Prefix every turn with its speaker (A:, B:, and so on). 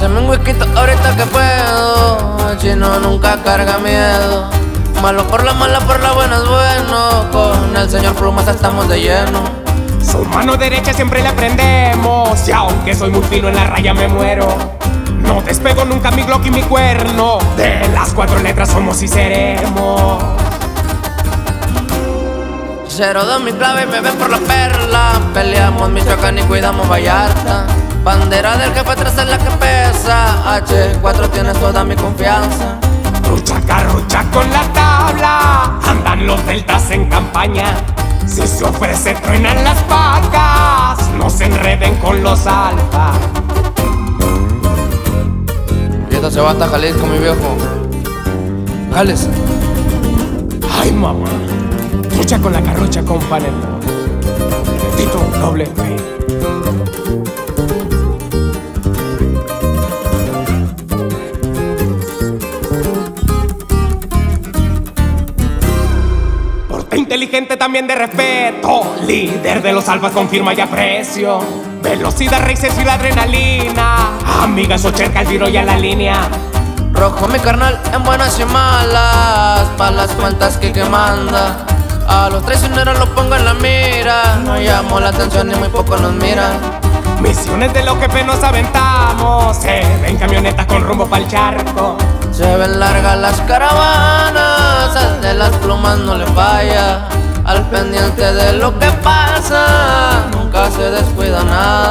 A: Haceme un whisky ahorita que puedo. El chino nunca carga miedo. Malo por la mala, por la buena es bueno. Con el señor Plumas estamos de lleno.
B: Su mano derecha siempre le aprendemos. Y aunque soy muy fino en la raya, me muero. No despego nunca mi Glock y mi cuerno. De las cuatro letras somos y seremos.
A: Cero dos mi clave y me ven por la perla. Peleamos Michoacán y cuidamos Vallarta. Bandera del jefe 3 es la que pesa. H4 tienes toda mi confianza.
B: Rucha carrucha con la tabla. Andan los deltas en campaña. Si se ofrece, truenan las vacas. No se enreden con los alfa.
A: Y esta se va hasta Jalisco, mi viejo. Jales.
B: Ay, mamá. Lucha con la carrucha, compadre. Tito, doble P. inteligente también de respeto. Líder de los alfas con firma y aprecio. Velocidad, races y la adrenalina. Amiga, eso cerca el tiro y a la línea.
A: Rojo mi carnal en buenas y malas. Pa' las cuentas que que manda. A los traicioneros los pongo en la mira. No llamo la atención y muy poco nos miran.
B: Misiones de los jefes nos aventamos. Se ven camionetas con rumbo pa'l charco.
A: Se ven largas las caravanas, de las plumas no le falla. Al pendiente de lo que pasa, nunca se descuida nada.